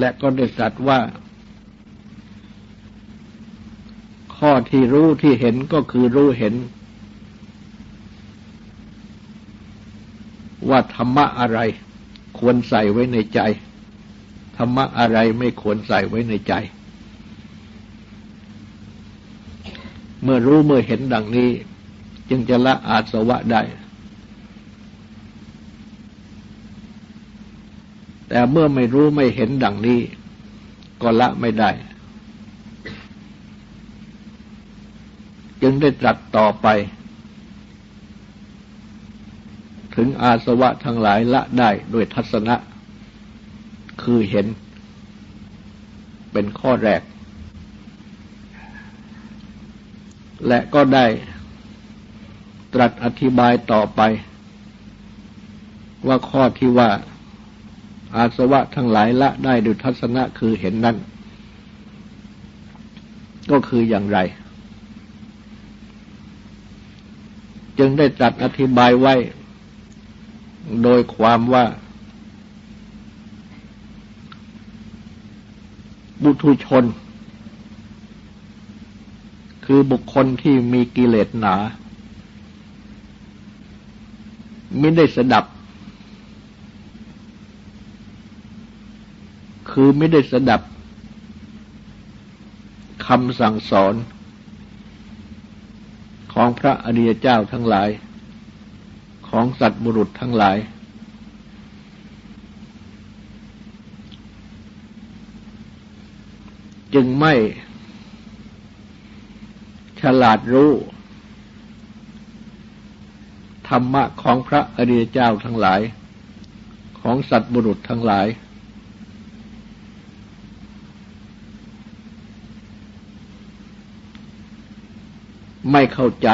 และก็ได้ตรัสว่า ข้อที่รู้ที่เห็นก็คือรู้เห็น ว่าธรรมะอะไร ควรใส่ไว้ในใจ ธรรมะอะไรไม่ควรใส่ไว้ในใจ เมื่อรู้เมื่อเห็นดังนี้ จึงจะละอาสวะได้ แต่เมื่อไม่รู้ไม่เห็นดังนี้ ก็ละไม่ได้ จึงได้ตรัสต่อไป ถึงอาสวะทั้งหลายละได้ด้วยทัศนะ คือเห็น เป็นข้อแรก และก็ได้ตรัสอธิบายต่อไป ว่าข้อที่ว่า อาสวะทั้งหลายละได้ด้วยทัศนะคือเห็นนั้น ก็คืออย่างไร จึงได้จัดอธิบายไว้ โดยความว่า บุตุชน คือบุคคลที่มีกิเลสหนา ไม่ได้สดับ คือไม่ได้สดับคำสั่งสอนของพระอริยเจ้าทั้งหลาย ของสัตว์บุรุษทั้งหลาย จึงไม่ฉลาดรู้ธรรมะของพระอริยเจ้าทั้งหลาย ของสัตว์บุรุษทั้งหลาย ไม่เข้าใจ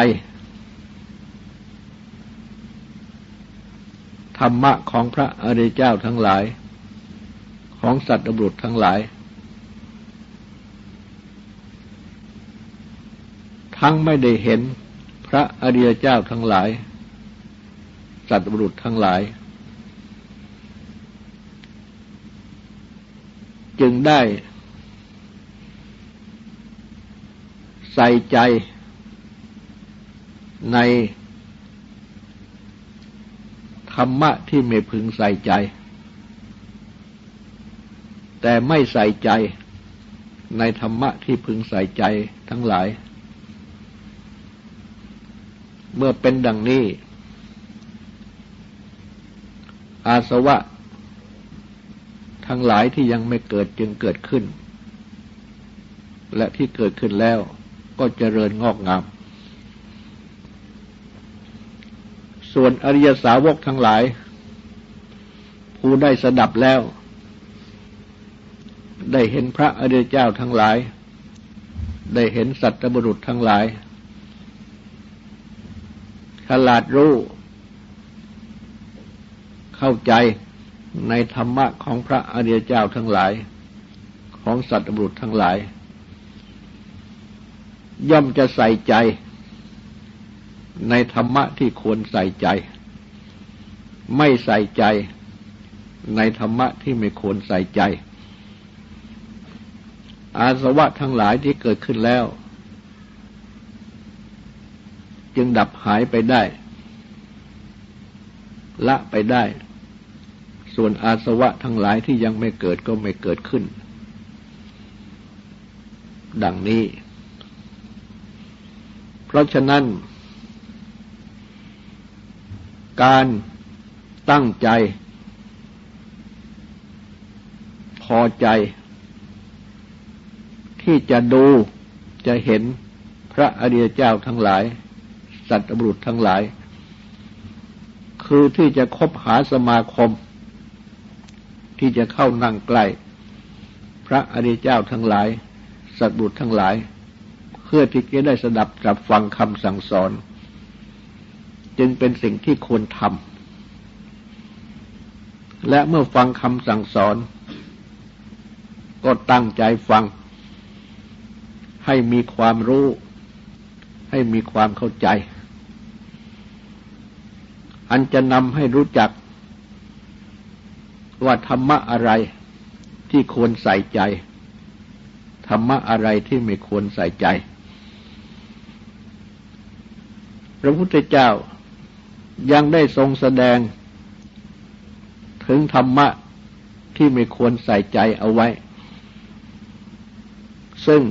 ธรรมะของพระอริยเจ้าทั้งหลาย ของสัตว์บุรุษทั้งหลาย ทั้งไม่ได้เห็นพระอริยเจ้าทั้งหลาย สัตว์บุรุษทั้งหลาย จึงได้ใส่ใจ ในธรรมะที่ไม่พึงใส่ใจ แต่ไม่ใส่ใจในธรรมะที่พึงใส่ใจทั้งหลาย เมื่อเป็นดังนี้ อาสวะ ทั้งหลายที่ยังไม่เกิดจึงเกิดขึ้น และที่เกิดขึ้นแล้วก็เจริญงอกงาม ส่วนอริยสาวกทั้งหลาย ผู้ได้สดับแล้ว ได้เห็นพระอริยเจ้าทั้งหลาย ได้เห็นสัตบุรุษทั้งหลายฉลาดรู้ เข้าใจในธรรมะของพระอริยเจ้าทั้งหลาย ของสัตบุรุษทั้งหลาย ย่อมจะใส่ใจ ในธรรมะที่ควรใส่ใจ ไม่ใส่ใจในธรรมะที่ไม่ควรใส่ใจ อาสวะทั้งหลายที่เกิดขึ้นแล้ว จึงดับหายไปได้ ละไปได้ ส่วนอาสวะทั้งหลายที่ยังไม่เกิดก็ไม่เกิดขึ้น ดังนี้ เพราะฉะนั้น การตั้งใจ พอใจ ที่จะดูจะเห็นพระอริยเจ้าทั้งหลาย สัตว์บุรุษทั้งหลาย คือที่จะคบหาสมาคม ที่จะเข้านั่งใกล้ พระอริยเจ้าทั้งหลาย สัตว์บุรุษทั้งหลาย เพื่อที่จะได้สดับจับฟังคำสั่งสอน จึงเป็นสิ่งที่ควรทำและเมื่อฟังคำสั่งสอน ก็ตั้งใจฟัง ให้มีความรู้ ให้มีความเข้าใจ อันจะนำให้รู้จัก ว่าธรรมะอะไรที่ควรใส่ใจ ธรรมะอะไรที่ไม่ควรใส่ใจ พระพุทธเจ้า ยังได้ทรงแสดง ถึงธรรมะที่ไม่ควรใส่ใจเอาไว้ ซึ่ง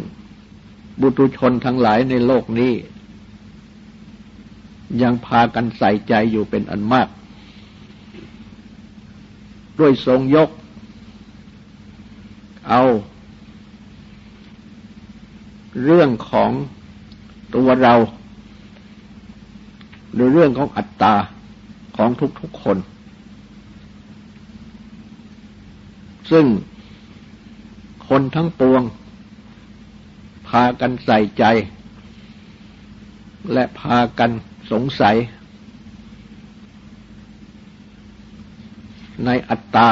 บุตุชนทั้งหลายในโลกนี้ ยังพากันใส่ใจอยู่เป็นอันมาก ด้วยทรงยก เอา เรื่องของตัวเรา หรือเรื่องของอัตตาของทุกๆคน ซึ่งคนทั้งปวง พากันใส่ใจ และพากันสงสัย ในอัตตา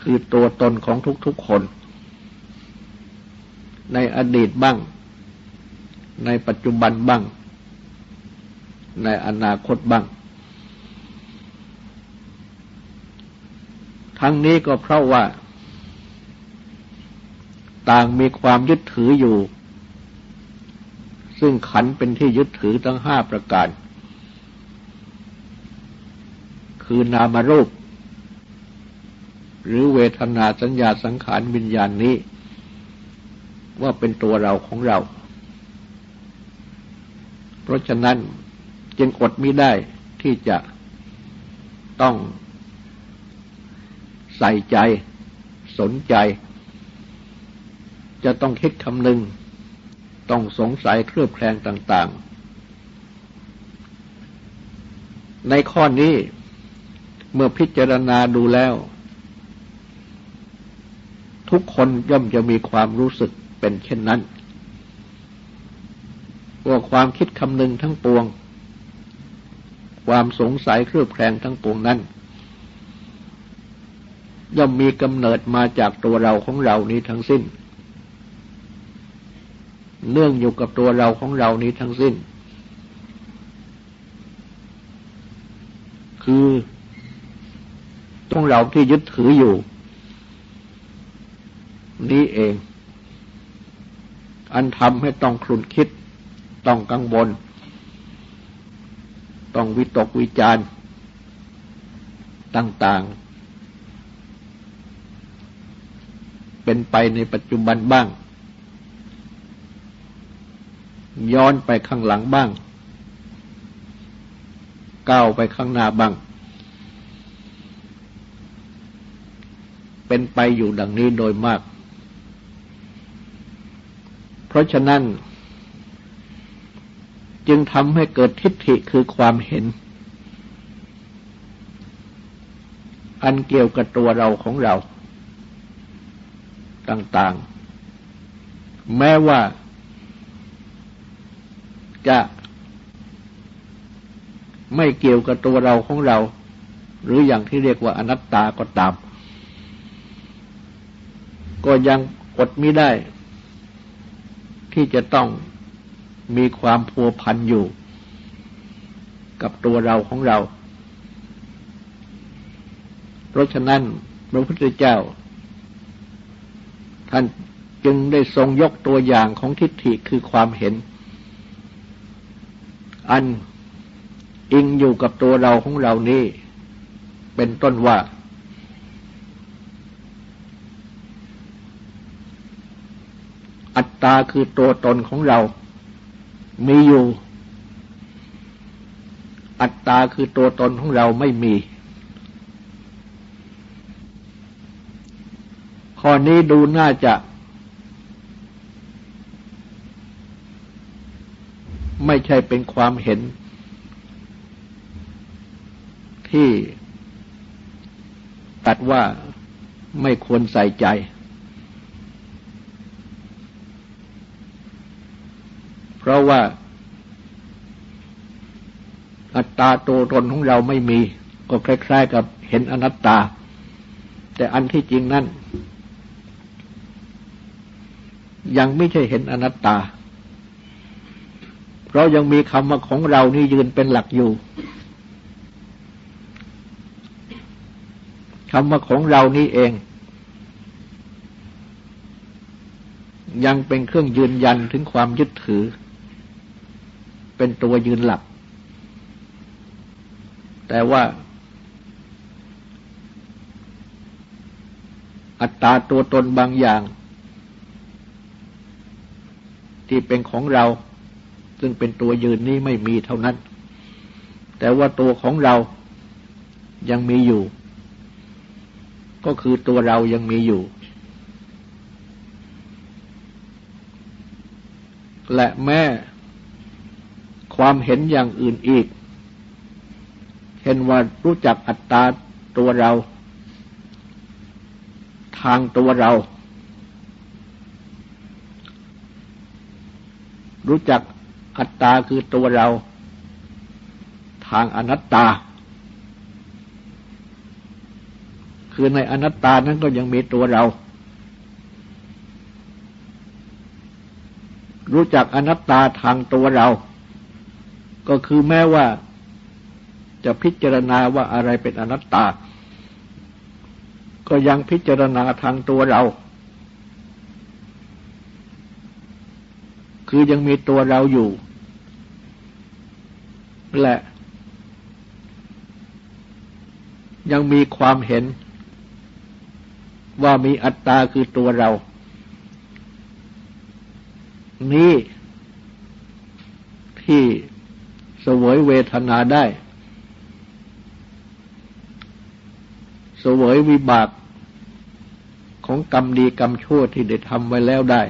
คือตัวตนของทุกๆคน ในอดีตบ้าง ในปัจจุบันบ้าง ในอนาคตบ้าง ทั้งนี้ก็เพราะว่า ต่างมีความยึดถืออยู่ ซึ่งขันเป็นที่ยึดถือทั้งห้าประการ คือนามรูป หรือเวทนาสัญญาสังขารวิญญาณนี้ ว่าเป็นตัวเราของเรา เพราะฉะนั้น จึงอดไม่ได้ที่จะต้องใส่ใจ สนใจ จะต้องคิดคำนึง ต้องสงสัยเครือบแคลงต่าง ๆ ในข้อนี้เมื่อพิจารณาดูแล้ว ทุกคนย่อมจะมีความรู้สึกเป็นเช่นนั้นว่าความคิดคำนึงทั้งปวง ความสงสัยเครือบแคลงทั้งปวงนั้น ย่อมมีกำเนิดมาจากตัวเราของเรานี้ทั้งสิ้น เนื่องอยู่กับตัวเราของเรานี้ทั้งสิ้น คือต้องเราที่ยึดถืออยู่ นี้เอง อันทำให้ต้องคลุนคิด ต้องกังวล ต้องวิตกวิจารต่าง ๆ เป็นไปในปัจจุบันบ้าง ย้อนไปข้างหลังบ้าง ก้าวไปข้างหน้าบ้าง เป็นไปอยู่ดังนี้โดยมาก เพราะฉะนั้น จึงทำให้เกิดทิฏฐิคือความเห็น อันเกี่ยวกับตัวเราของเรา ต่างๆ แม้ว่าจะไม่เกี่ยวกับตัวเราของเรา หรืออย่างที่เรียกว่าอนัตตาก็ตาม ก็ยังอดไม่ได้ ที่จะต้อง มีความพัวพันอยู่ กับตัวเราของเรา เพราะฉะนั้นพระพุทธเจ้า ท่านจึงได้ทรงยกตัวอย่างของทิฏฐิคือความเห็น อันอิงอยู่กับตัวเราของเรานี้ เป็นต้นว่า อัตตาคือตัวตนของเรา มีอยู่ อัตตาคือตัวตนของเราไม่มี ข้อนี้ดูน่าจะ ไม่ใช่เป็นความเห็น ที่ตัดว่าไม่ควรใส่ใจ เพราะว่า อัตตาตัวตนของเราไม่มี ก็คล้ายๆกับเห็นอนัตตา แต่อันที่จริงนั้น ยังไม่ใช่เห็นอนัตตา เพราะยังมีคำว่าของเรานี่ยืนเป็นหลักอยู่คำว่าของเรานี่เอง ยังเป็นเครื่องยืนยันถึงความยึดถือ เป็นตัวยืนหลัก แต่ว่า อัตตาตัวตนบางอย่าง ที่เป็นของเรา ซึ่งเป็นตัวยืนนี้ไม่มีเท่านั้น แต่ว่าตัวของเรายังมีอยู่ ก็คือตัวเรายังมีอยู่ และแม้ ความเห็นอย่างอื่นอีกเห็นว่ารู้จักอัตตาตัวเรา ทางตัวเรา รู้จักอัตตาคือตัวเรา ทางอนัตตา คือในอนัตตานั้นก็ยังมีตัวเรา รู้จักอนัตตาทางตัวเรา ก็คือแม้ว่า จะพิจารณาว่าอะไรเป็นอนัตตา ก็ยังพิจารณาทางตัวเรา คือยังมีตัวเราอยู่ และ ยังมีความเห็น ว่ามีอัตตาคือตัวเรา นี้ที่ สวยเวทนาได้ สวยวิบากของกรรมดีกรรมชั่วที่ได้ทำไว้แล้วได้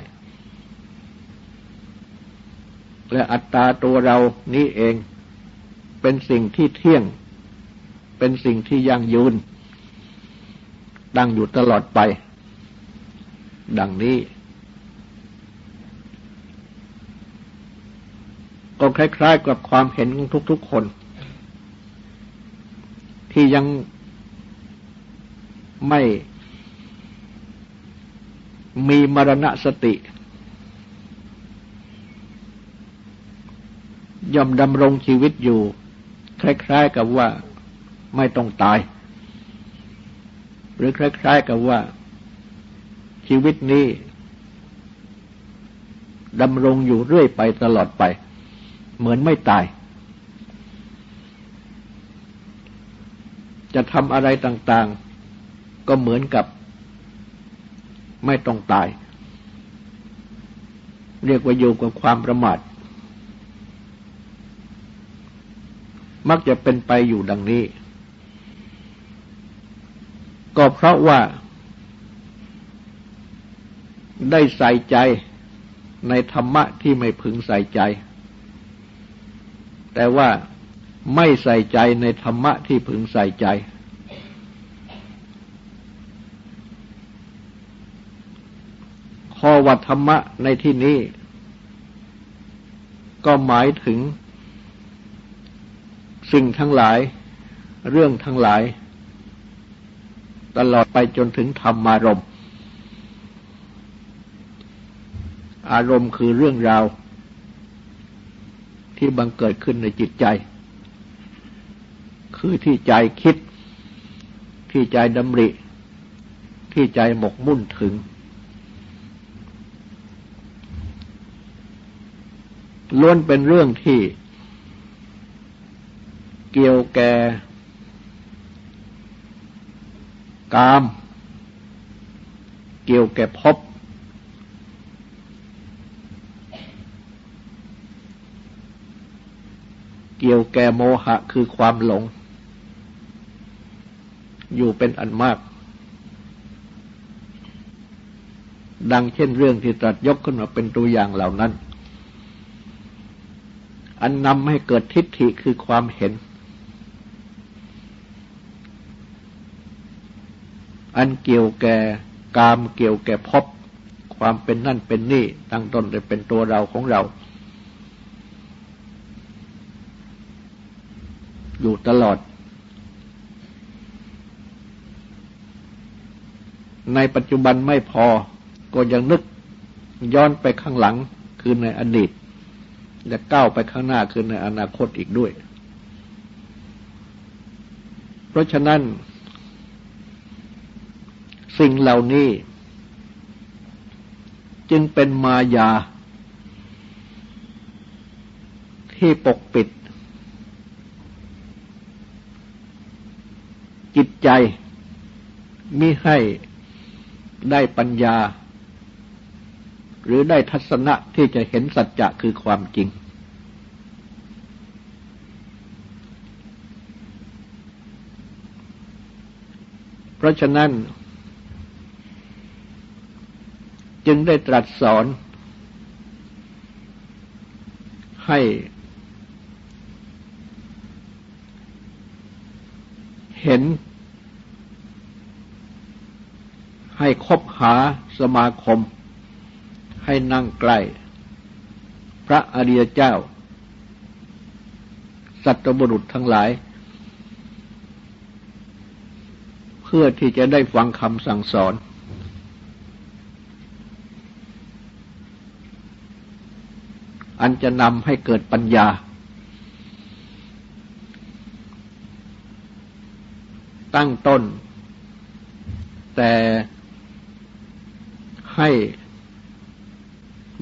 และอัตตาตัวเรานี้เองเป็นสิ่งที่เที่ยง เป็นสิ่งที่ยั่งยืน ดังอยู่ตลอดไป ดังนี้ ก็คล้าย ๆ กับความเห็นของทุก ๆ คน ที่ยังไม่มีมรณะสติ ย่อมดำรงชีวิตอยู่ คล้าย ๆ กับว่าไม่ต้องตาย หรือคล้าย ๆ กับว่า ชีวิตนี้ดำรงอยู่เรื่อยไปตลอดไป เหมือนไม่ตาย จะทำอะไรต่างๆ ก็เหมือนกับไม่ต้องตาย เรียกว่าอยู่กับความประมาท มักจะเป็นไปอยู่ดังนี้ ก็เพราะว่าได้ใส่ใจในธรรมะที่ไม่พึงใส่ใจ แต่ว่าไม่ใส่ใจในธรรมะที่พึงใส่ใจ ข้อวัดธรรมะในที่นี้ ก็หมายถึง สิ่งทั้งหลาย เรื่องทั้งหลาย ตลอดไปจนถึงธรรมารมณ์ อารมณ์คือเรื่องราว ที่บังเกิดขึ้นในจิตใจ คือที่ใจคิด ที่ใจดำริ ที่ใจหมกมุ่นถึง ล้วนเป็นเรื่องที่ เกี่ยวแก่กาม เกี่ยวแก่พบ เกี่ยวแก่โมหะคือความหลง อยู่เป็นอันมาก ดังเช่นเรื่องที่ตรัสยกขึ้นมาเป็นตัวอย่างเหล่านั้น อันนำให้เกิดทิฏฐิคือความเห็น อันเกี่ยวแก่กามเกี่ยวแก่พบความเป็นนั่นเป็นนี่ตั้งต้นเลยเป็นตัวเราของเรา อยู่ตลอด ในปัจจุบันไม่พอก็ยังนึกย้อนไปข้างหลังคือในอดีต และก้าวไปข้างหน้าคือในอนาคตอีกด้วย เพราะฉะนั้น สิ่งเหล่านี้ จึงเป็นมายาที่ปกปิด จิต ใจมิให้ได้ปัญญา หรือได้ทัศนะที่จะเห็นสัจจะคือความจริง เพราะฉะนั้น จึงได้ตรัสสอน ให้เห็น ให้คบหาสมาคม ให้นั่งใกล้ พระอริยเจ้า สัตบุรุษทั้งหลาย เพื่อที่จะได้ฟังคำสั่งสอน อันจะนำให้เกิดปัญญา ตั้งต้น แต่ ให้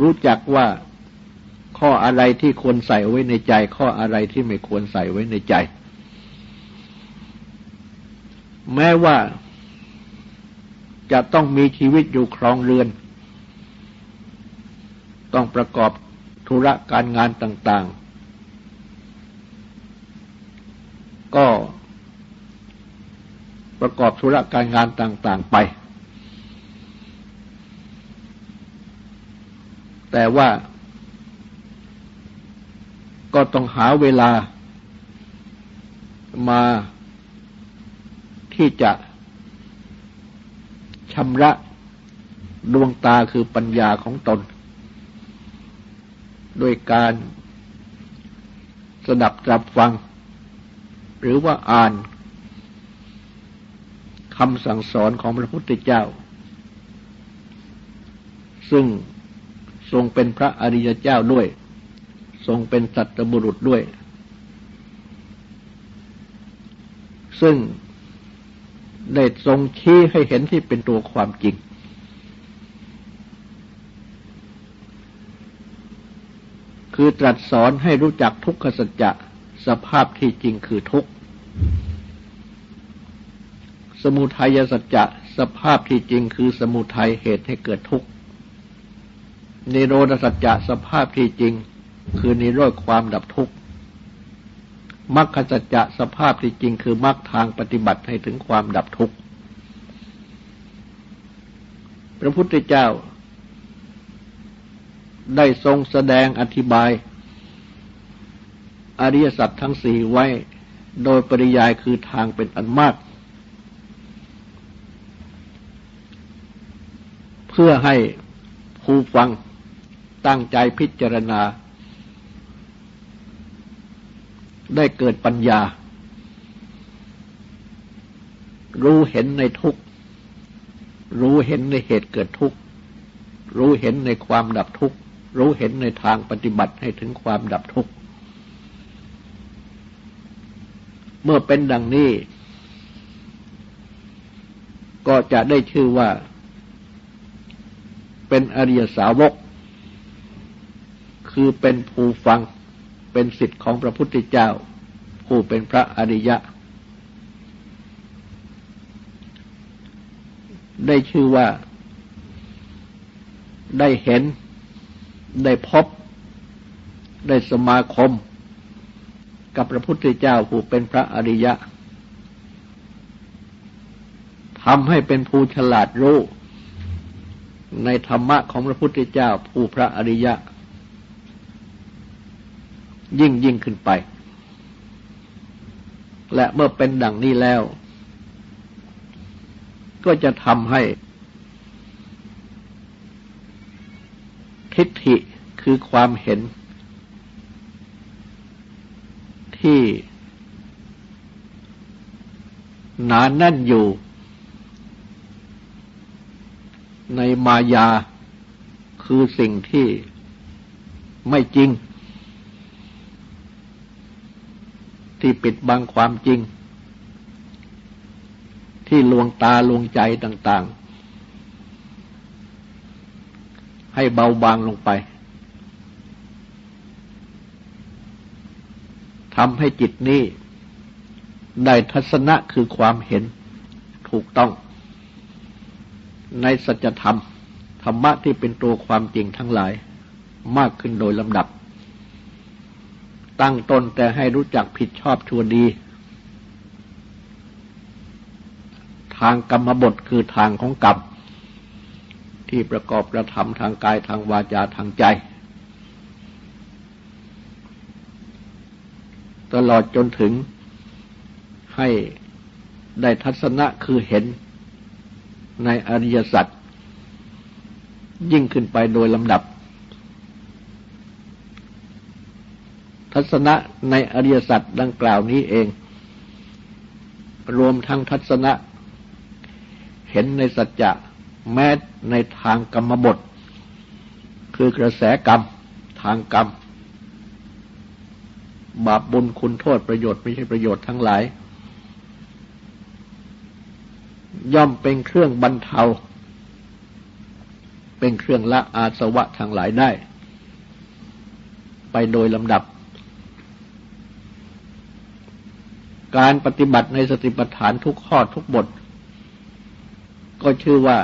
รู้จักว่าข้ออะไรที่ควรใส่ไว้ในใจ ข้ออะไรที่ไม่ควรใส่ไว้ในใจ แม้ว่าจะต้องมีชีวิตอยู่ครองเรือน ต้องประกอบธุระการงานต่าง ๆ ก็ประกอบธุระการงานต่าง ๆ ไป แต่ว่าก็ต้องหาเวลามาที่จะชำระดวงตาคือปัญญาของตน โดยการสดับตรับฟัง หรือว่าอ่านคำสั่งสอนของพระพุทธเจ้า ซึ่ง ทรงเป็นพระอริยเจ้าด้วย ทรงเป็นสัตบุรุษด้วย ซึ่งได้ทรงชี้ให้เห็นที่เป็นตัวความจริง คือตรัสสอนให้รู้จักทุกขสัจจะสภาพที่จริงคือทุกข์ สมุทัยสัจจะสภาพที่จริงคือสมุทัยเหตุให้เกิดทุกข์ นิโรธสัจจะสภาพที่จริง คือนิโรธความดับทุกข์มรรคสัจจะสภาพที่จริง คือมรรคทางปฏิบัติให้ถึงความดับทุกข์พระพุทธเจ้า ได้ทรงแสดงอธิบาย อริยสัจทั้งสี่ไว้ โดยปริยายคือทางเป็นอันมาก เพื่อให้ผู้ฟัง ตั้งใจพิจารณา ได้เกิดปัญญา รู้เห็นในทุกรู้เห็นในเหตุเกิดทุกรู้เห็นในความดับทุกรู้เห็นในทางปฏิบัติให้ถึงความดับทุกข์ เมื่อเป็นดังนี้ ก็จะได้ชื่อว่า เป็นอริยสาวก คือเป็นผู้ฟังเป็นสิทธิ์ของพระพุทธเจ้า ผู้เป็นพระอริยะ ได้ชื่อว่า ได้เห็น ได้พบ ได้สมาคม กับพระพุทธเจ้าผู้เป็นพระอริยะทำให้เป็นผู้ฉลาดรู้ ในธรรมะของพระพุทธเจ้าผู้พระอริยะ ยิ่งยิ่งขึ้นไป และเมื่อเป็นดังนี้แล้ว ก็จะทำให้ ทิฏฐิคือความเห็น ที่หนานแน่นอยู่ ในมายาคือสิ่งที่ไม่จริง ที่ปิดบังความจริง ที่ลวงตาลวงใจต่าง ๆ ให้เบาบางลงไปทำให้จิตนี้ได้ทัศนะคือความเห็นถูกต้อง ในสัจธรรม ธรรมะที่เป็นตัวความจริงทั้งหลายมากขึ้นโดยลำดับ ตั้งตนแต่ให้รู้จักผิดชอบชั่วดี ทางกรรมบทคือทางของกรรมที่ประกอบกระทำทางกายทางวาจาทางใจ ตลอดจนถึงให้ได้ทัศนะคือเห็นในอริยสัจยิ่งขึ้นไปโดยลำดับ ทัศนะในอริยสัจดังกล่าวนี้เอง รวมทั้งทัศนะ เห็นในสัจจะแม้ในทางกรรมบท คือกระแสกรรมทางกรรม บาปบุญคุณโทษประโยชน์ไม่ใช่ประโยชน์ทั้งหลาย ย่อมเป็นเครื่องบรรเทา เป็นเครื่องละอาสวะทั้งหลายได้ ไปโดยลำดับ การปฏิบัติในสติปัฏฐานทุกข้อทุกบท ก็ชื่อว่า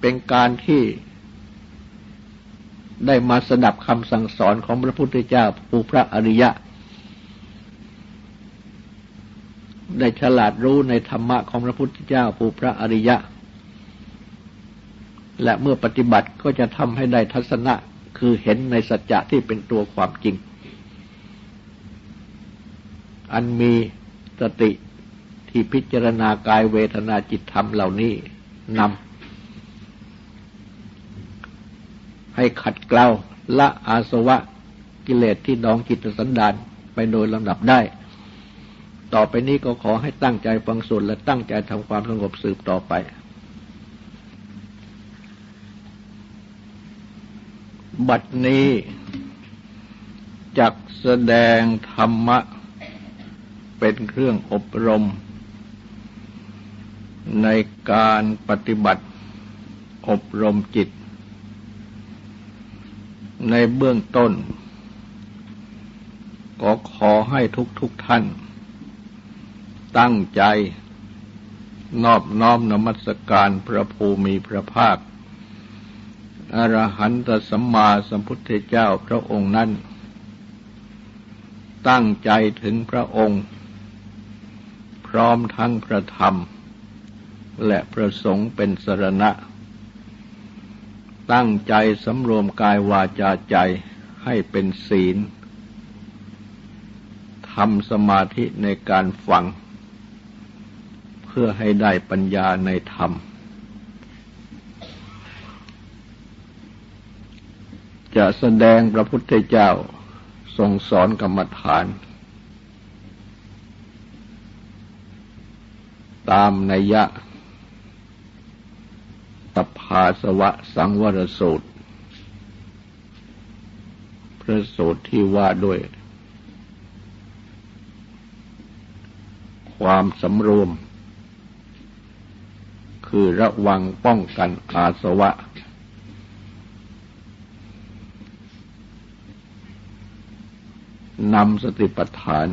เป็นการที่ได้มาสดับคำสั่งสอนของพระพุทธเจ้าผู้พระอริยะ ได้ฉลาดรู้ในธรรมะของพระพุทธเจ้าผู้พระอริยะ และเมื่อปฏิบัติก็จะทำให้ได้ทัศนะคือเห็นในสัจจะที่เป็นตัวความจริง อันมี สติที่พิจารณากายเวทนาจิตธรรมเหล่านี้นำให้ขัดเกลาละอาสวะกิเลสที่ดองจิตสันดานไปโดยลำดับได้ ต่อไปนี้ก็ขอให้ตั้งใจฟังสวดและตั้งใจทำความสงบสืบต่อไป บัดนี้จักแสดงธรรมะ เป็นเครื่องอบรม ในการปฏิบัติอบรมจิต ในเบื้องต้น ก็ขอให้ทุกทุกท่าน ตั้งใจ นอบน้อมนมัสการพระภูมิพระภาคอรหันตสัมมาสัมพุทธเจ้าพระองค์นั้น ตั้งใจถึงพระองค์ ร้อมทั้งพระธรรม และพระสงฆ์เป็นสรณะ ตั้งใจสำรวมกายวาจาใจให้เป็นศีลทำสมาธิในการฟัง เพื่อให้ได้ปัญญาในธรรม จะแสดงพระพุทธเจ้าทรงสอนกรรมฐาน ตามนัยยะตภาสวะสังวรสูตร พระสูตรที่ว่าด้วย ความสำรวม คือระวังป้องกันอาสวะ นำสติปัฏฐาน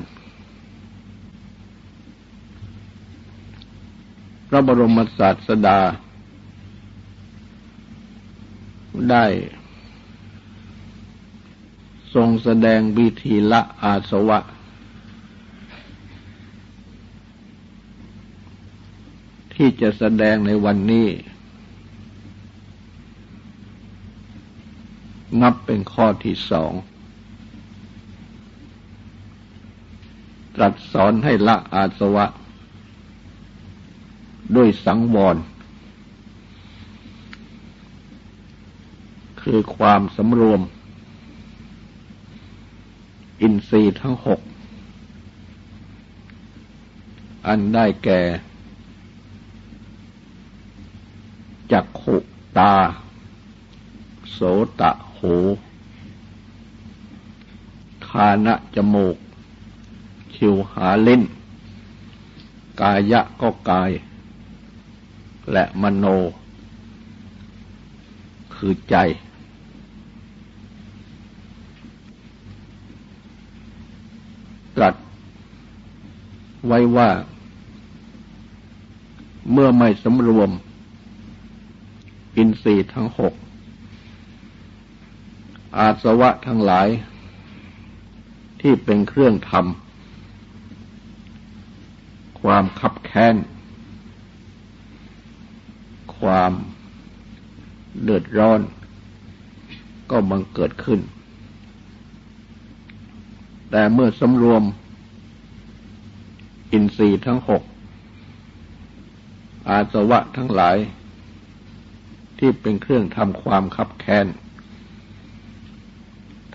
ระบรมศาสดา ได้ทรงแสดงวิธีละอาสวะ ที่จะแสดงในวันนี้ นับเป็นข้อที่สอง ตรัสสอนให้ละอาสวะ ด้วยสังวร คือความสำรวม อินทรีย์ทั้งหก อันได้แก่จักขุตา โสตะหูคานะจมูก คิวหาลิ้นกายะก็กาย และมโน คือใจ ตรัสไว้ว่า เมื่อไม่สำรวม อินทรีย์ทั้งหก อาสวะทั้งหลาย ที่เป็นเครื่องทำความขับแค้น ความเดือดร้อน ก็บังเกิดขึ้น แต่เมื่อสำรวม อินทรีย์ทั้งหก อาสวะทั้งหลาย ที่เป็นเครื่องทำความขับแค้น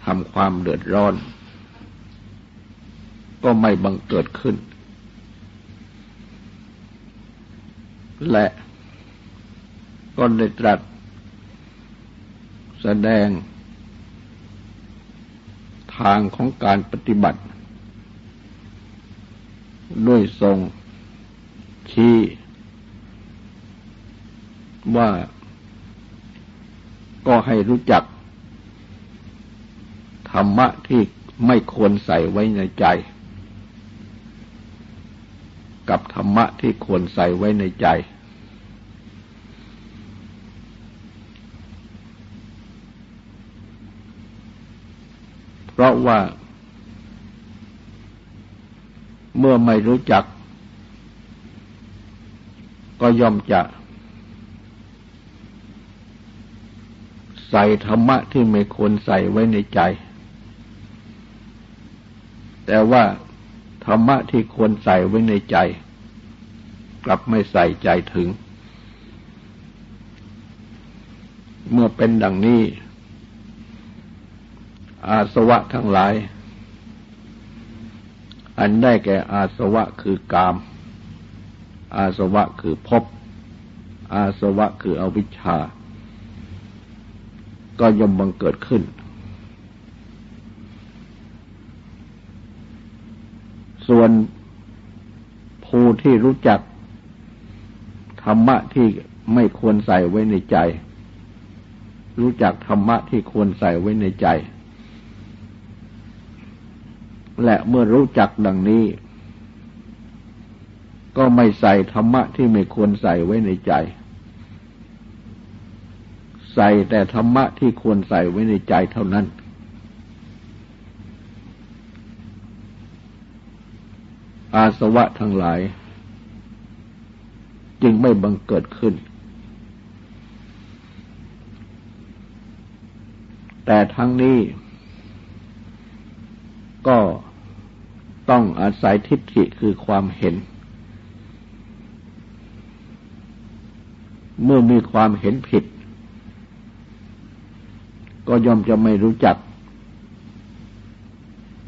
ทำความเดือดร้อน ก็ไม่บังเกิดขึ้น และ ก็ได้ตรัส แสดงทางของการปฏิบัติ ด้วยทรงชี้ว่าก็ให้รู้จัก ธรรมะที่ไม่ควรใส่ไว้ในใจ กับธรรมะที่ควรใส่ไว้ในใจ เพราะว่า เมื่อไม่รู้จัก ก็ย่อมจะ ใส่ธรรมะที่ไม่ควรใส่ไว้ในใจ แต่ว่าธรรมะที่ควรใส่ไว้ในใจ กลับไม่ใส่ใจถึง เมื่อเป็นดังนี้ อาสวะทั้งหลาย อันได้แก่อาสวะคือกาม อาสวะคือภพ อาสวะคืออวิชชา ก็ย่อมบังเกิดขึ้น ส่วนผู้ที่รู้จักธรรมะที่ไม่ควรใส่ไว้ในใจ รู้จักธรรมะที่ควรใส่ไว้ในใจ และเมื่อรู้จักดังนี้ ก็ไม่ใส่ธรรมะที่ไม่ควรใส่ไว้ในใจ ใส่แต่ธรรมะที่ควรใส่ไว้ในใจเท่านั้น อาสวะทั้งหลาย จึงไม่บังเกิดขึ้น แต่ทั้งนี้ก็ ต้องอาศัยทิฏฐิคือความเห็น เมื่อมีความเห็นผิด ก็ย่อมจะไม่รู้จัก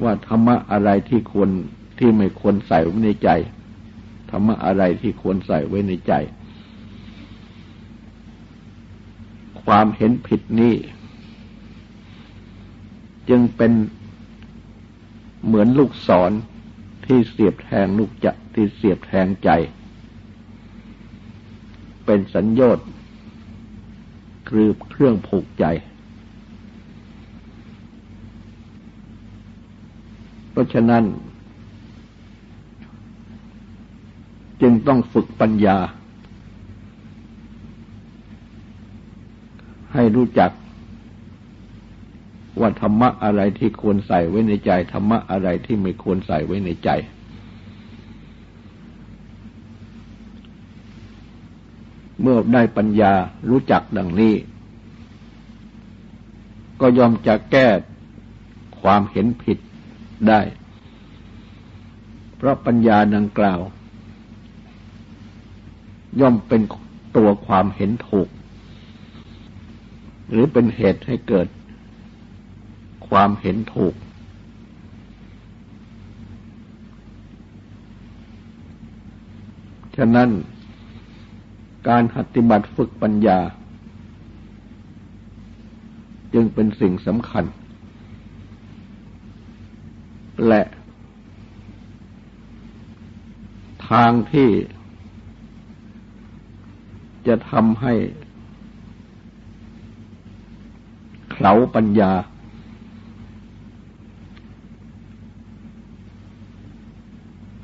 ว่าธรรมะอะไรที่ควรที่ไม่ควรใส่ไว้ในใจธรรมะอะไรที่ควรใส่ไว้ในใจ ความเห็นผิดนี้ จึงเป็น เหมือนลูกศรที่เสียบแทงลูกจะที่เสียบแทงใจ เป็นสัญญาตคือเครื่องผูกใจ เพราะฉะนั้น จึงต้องฝึกปัญญา ให้รู้จัก ว่าธรรมะอะไรที่ควรใส่ไว้ในใจธรรมะอะไรที่ไม่ควรใส่ไว้ในใจ เมื่อได้ปัญญารู้จักดังนี้ ก็ยอมจะแก้ความเห็นผิดได้ เพราะปัญญาดังกล่าว ย่อมเป็นตัวความเห็นถูก หรือเป็นเหตุให้เกิด ความเห็นถูก ฉะนั้นการปฏิบัติฝึกปัญญา จึงเป็นสิ่งสำคัญ และทางที่จะทำให้เขาปัญญา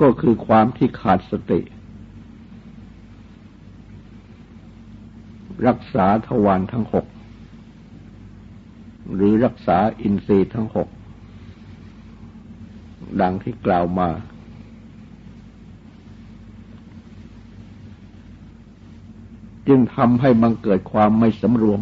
ก็คือความที่ขาดสติ รักษาทวารทั้งหก หรือรักษาอินทรีย์ทั้งหก ดังที่กล่าวมา จึงทำให้บังเกิดความไม่สำรวม